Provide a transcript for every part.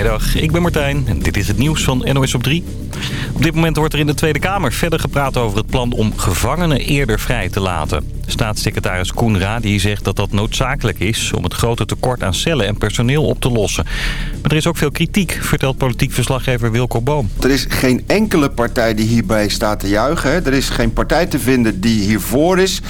Goedemiddag, ik ben Martijn en dit is het nieuws van NOS op 3. Op dit moment wordt er in de Tweede Kamer verder gepraat over het plan om gevangenen eerder vrij te laten. Staatssecretaris Koen Radi zegt dat dat noodzakelijk is om het grote tekort aan cellen en personeel op te lossen. Maar er is ook veel kritiek, vertelt politiek verslaggever Wilco Boom. Er is geen enkele partij die hierbij staat te juichen. Er is geen partij te vinden die hiervoor is.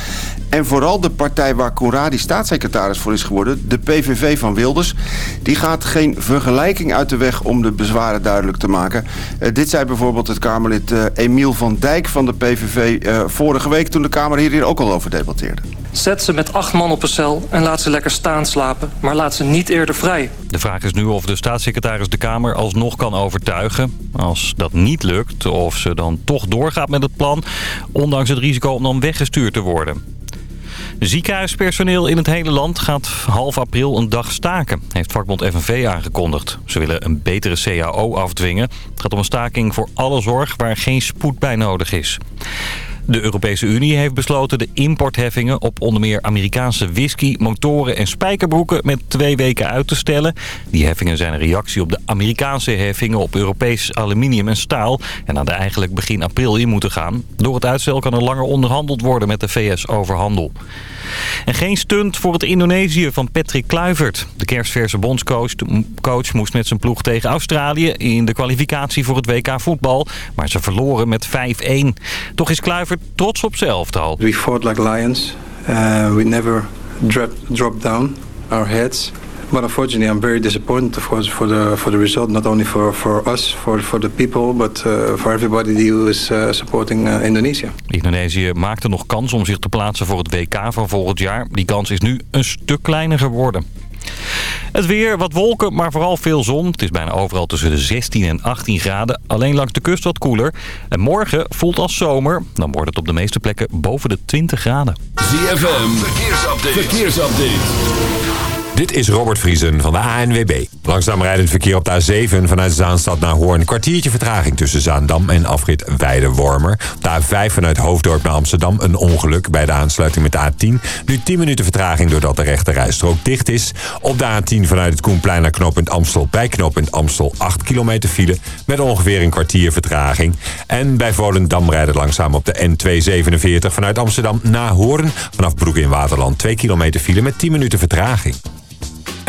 En vooral de partij waar Conradi staatssecretaris voor is geworden, de PVV van Wilders, die gaat geen vergelijking uit de weg om de bezwaren duidelijk te maken. Uh, dit zei bijvoorbeeld het Kamerlid uh, Emiel van Dijk van de PVV uh, vorige week toen de Kamer hier ook al over debatteerde. Zet ze met acht man op een cel en laat ze lekker staan slapen, maar laat ze niet eerder vrij. De vraag is nu of de staatssecretaris de Kamer alsnog kan overtuigen. Als dat niet lukt, of ze dan toch doorgaat met het plan, ondanks het risico om dan weggestuurd te worden. Ziekenhuispersoneel in het hele land gaat half april een dag staken, heeft vakbond FNV aangekondigd. Ze willen een betere CAO afdwingen. Het gaat om een staking voor alle zorg waar geen spoed bij nodig is. De Europese Unie heeft besloten de importheffingen op onder meer Amerikaanse whisky, motoren en spijkerbroeken met twee weken uit te stellen. Die heffingen zijn een reactie op de Amerikaanse heffingen op Europees aluminium en staal en hadden eigenlijk begin april in moeten gaan. Door het uitstel kan er langer onderhandeld worden met de VS over handel. En geen stunt voor het Indonesië van Patrick Kluivert. De kerstverse bondscoach coach moest met zijn ploeg tegen Australië in de kwalificatie voor het WK voetbal. Maar ze verloren met 5-1. Toch is Kluivert trots op zijn elftal. We fought like lions. Uh, we never dropped drop down our heads. But unfortunately, I'm very disappointed, of course, for the for the result. Not only for for us, for for the people, but uh, for everybody who is uh, supporting uh, Indonesia. Indonesië maakte nog kans om zich te plaatsen voor het WK van volgend jaar. Die kans is nu een stuk kleiner geworden. Het weer, wat wolken, maar vooral veel zon. Het is bijna overal tussen de 16 en 18 graden. Alleen langs de kust wat koeler. En morgen voelt als zomer. Dan wordt het op de meeste plekken boven de 20 graden. ZFM, verkeersupdate. verkeersupdate. Dit is Robert Vriesen van de ANWB. Langzaam rijdend verkeer op de A7 vanuit Zaanstad naar Hoorn. kwartiertje vertraging tussen Zaandam en afrit Weidewormer. De A5 vanuit Hoofddorp naar Amsterdam een ongeluk bij de aansluiting met de A10. Nu 10 minuten vertraging doordat de rechte rijstrook dicht is. Op de A10 vanuit het Koenplein naar knooppunt Amstel. Bij knooppunt Amstel 8 kilometer file met ongeveer een kwartier vertraging. En bij Volendam rijden langzaam op de N247 vanuit Amsterdam naar Hoorn. Vanaf Broek in Waterland 2 kilometer file met 10 minuten vertraging.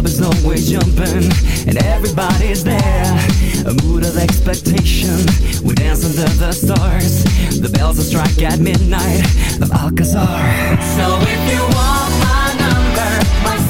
club is always jumping and everybody's there. A mood of expectation, we dance under the stars. The bells will strike at midnight of Alcazar. So if you want my number, my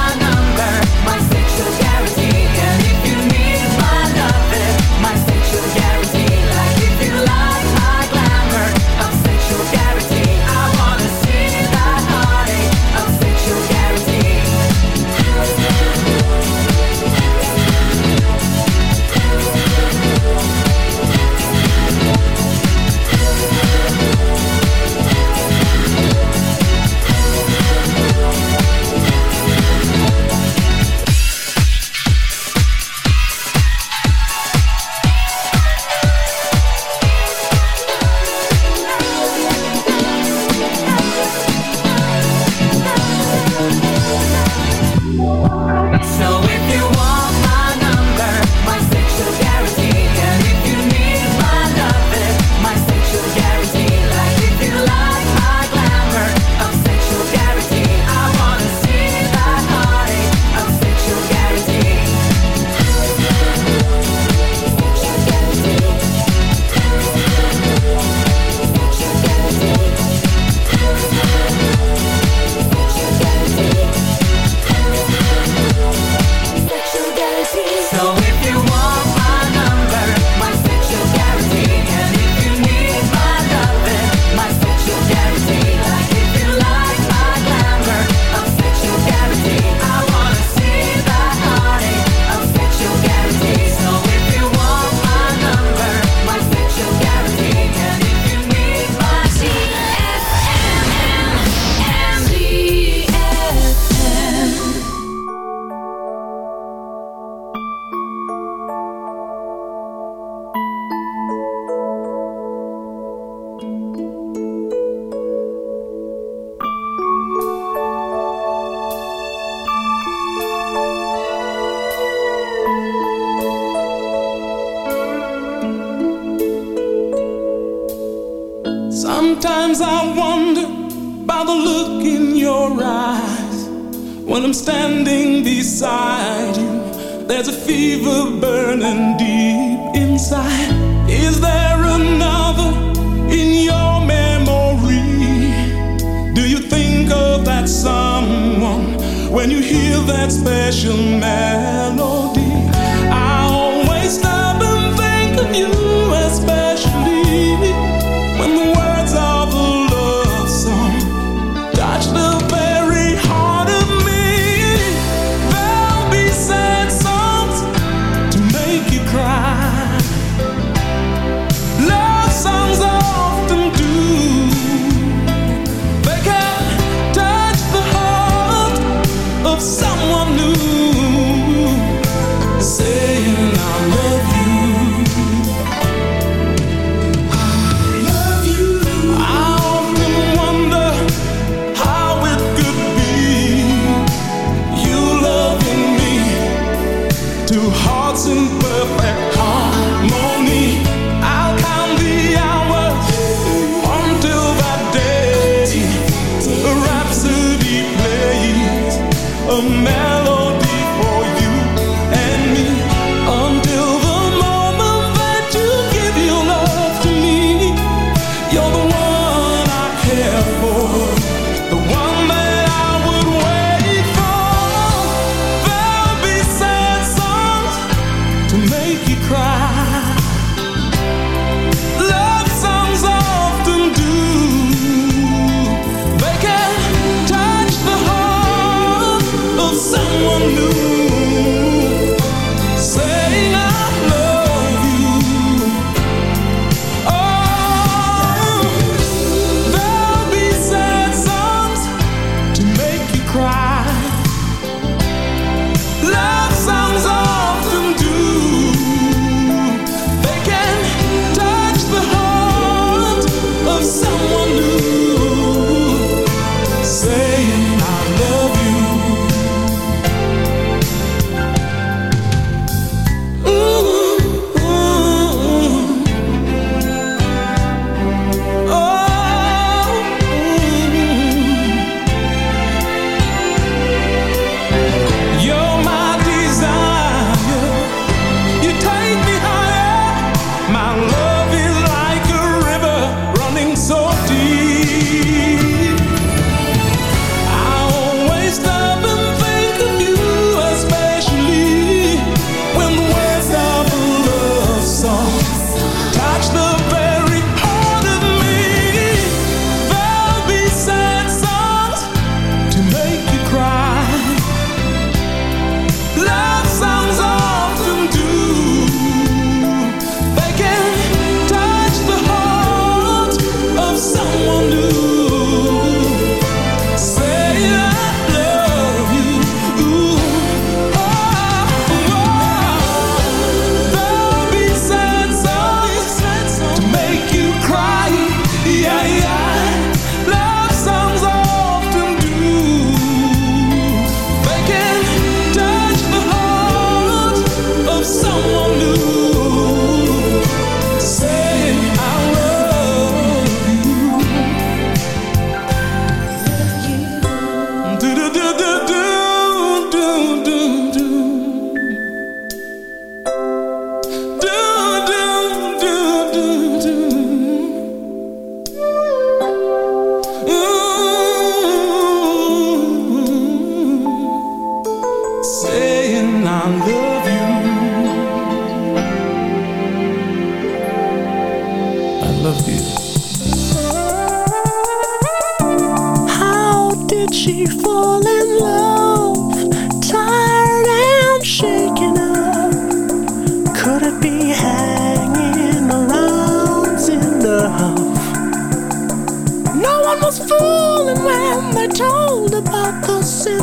rolling round, they told about the sin.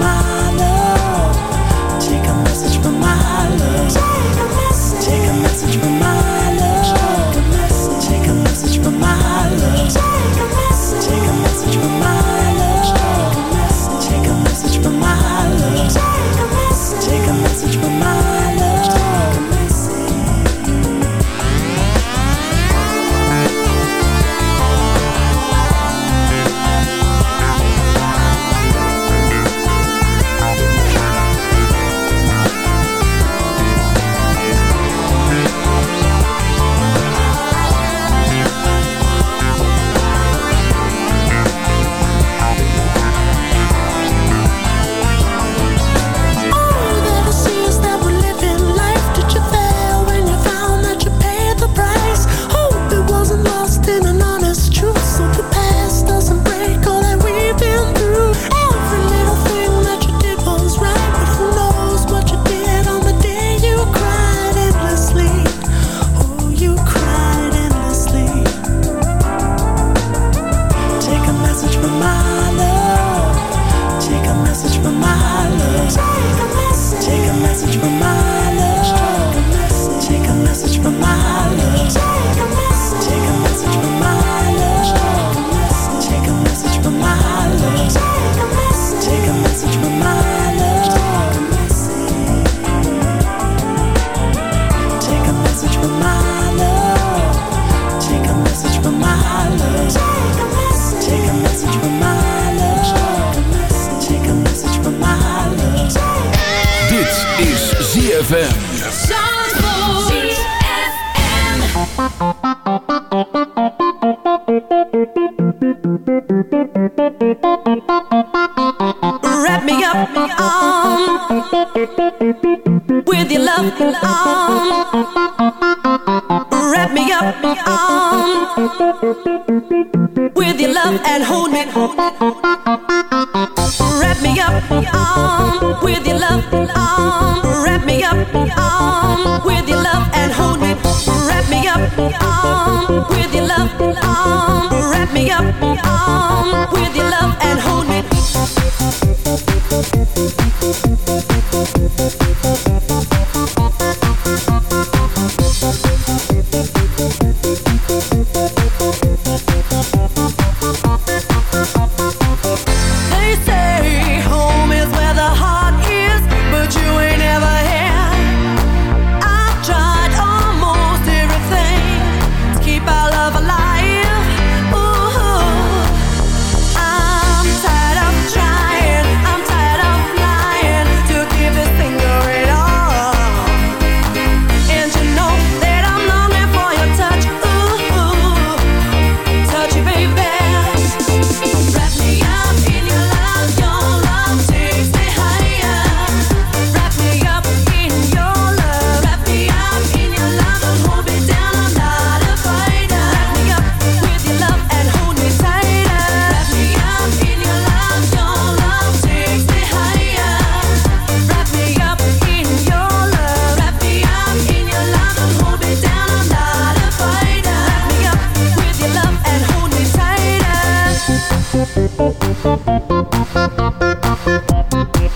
my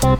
We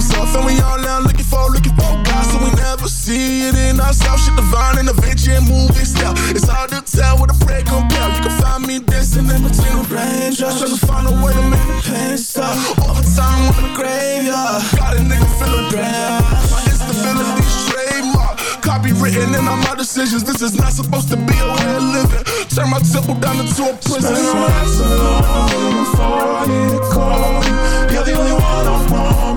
believing in. And we all now looking for, looking for God, so we never see it in ourselves. Shit divine and adventure and movie style. It's hard to tell what a prayer compare. You can find me dancing in between the raindrops, trying to find a way to make the pain stop. Overtime on the graveyard, got a nigga feeling bad. My instability trademark, copywritten in all my decisions. This is not supposed to be a way of living. Turn my temple down into a prison. Spend my nights alone before I get a call. You're the only one I want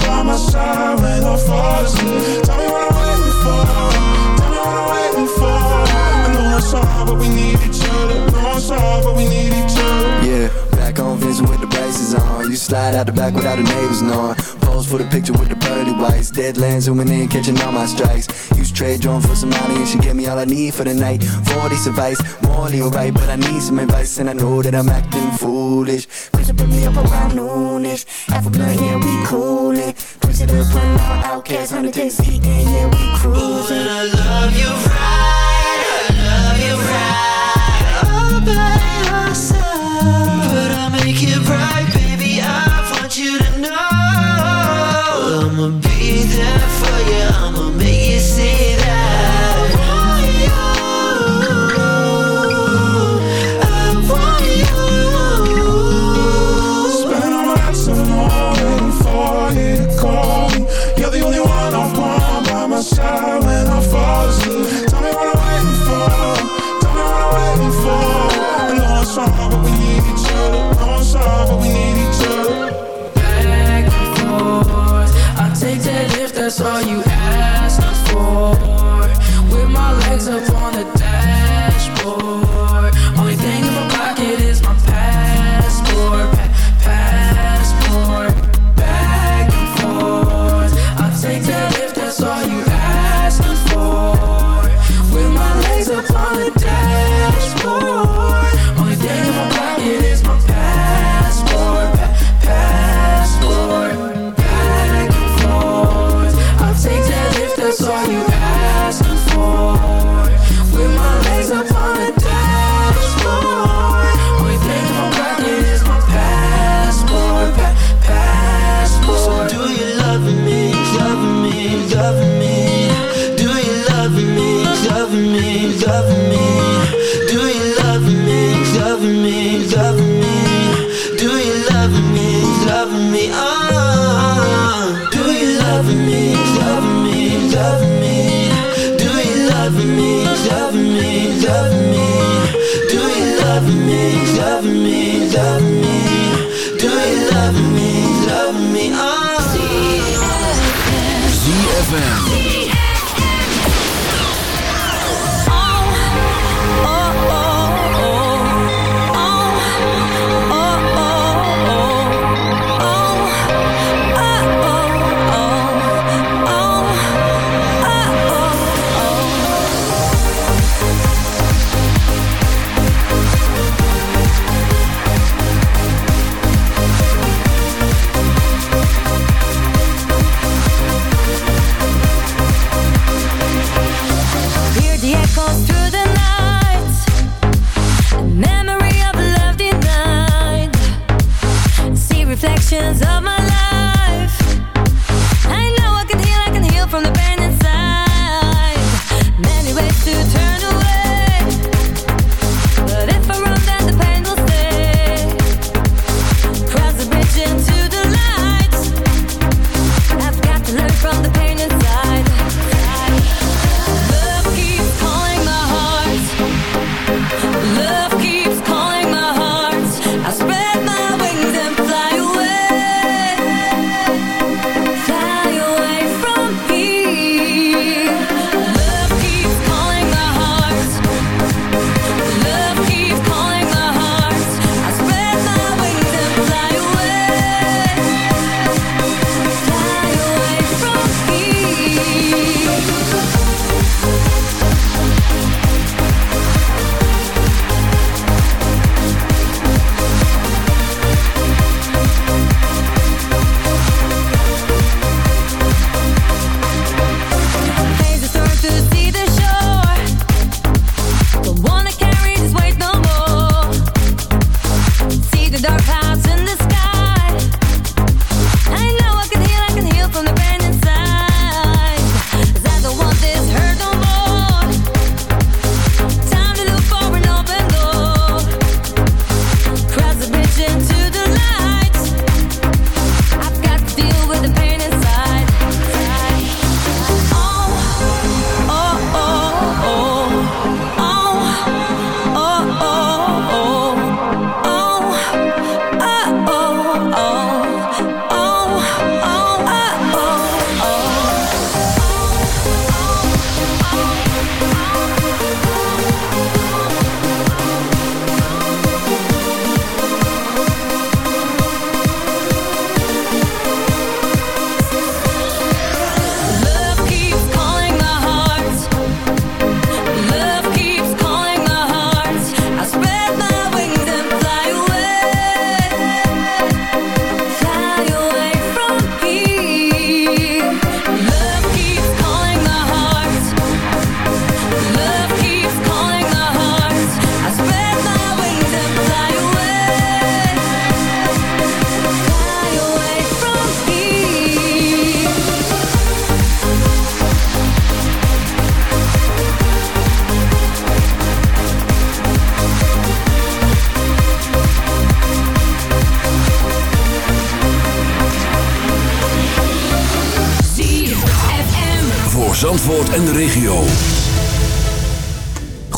Tell me what I'm waiting for. Tell me what I'm waiting for. I know it's hard, but we need each other. Know it's hard, but we need each other. Yeah, back on Vincent with the braces on. You slide out the back without the neighbors knowing. Pose for the picture with the pearly whites. Deadlands zooming in, catching all my strikes. Use trade drone for some money and she gave me all I need for the night. 40 advice, morally alright, but I need some advice and I know that I'm acting foolish. Push up me up around noonish. Half a blunt, yeah, we coolin'. Push it up, run out, outcast, 100 days heat, then yeah, we cruising. I love you right, I love you right. All by yourself, make it right, baby. I want you to know I'ma be there for you. I'ma make you see that. Side when I fall asleep. Tell me what I'm waiting for. Tell me what I'm waiting for. I know hard,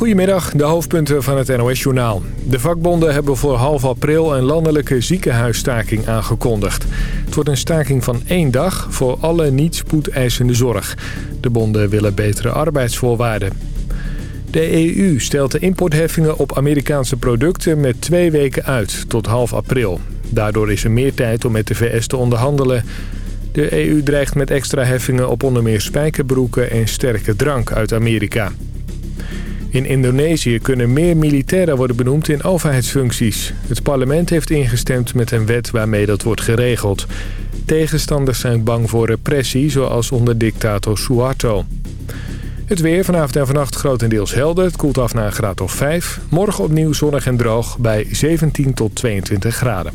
Goedemiddag, de hoofdpunten van het NOS-journaal. De vakbonden hebben voor half april een landelijke ziekenhuisstaking aangekondigd. Het wordt een staking van één dag voor alle niet-spoedeisende zorg. De bonden willen betere arbeidsvoorwaarden. De EU stelt de importheffingen op Amerikaanse producten met twee weken uit, tot half april. Daardoor is er meer tijd om met de VS te onderhandelen. De EU dreigt met extra heffingen op onder meer spijkerbroeken en sterke drank uit Amerika. In Indonesië kunnen meer militairen worden benoemd in overheidsfuncties. Het parlement heeft ingestemd met een wet waarmee dat wordt geregeld. Tegenstanders zijn bang voor repressie, zoals onder dictator Suharto. Het weer vanavond en vannacht grotendeels helder. Het koelt af naar een graad of 5. Morgen opnieuw zonnig en droog bij 17 tot 22 graden.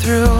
through.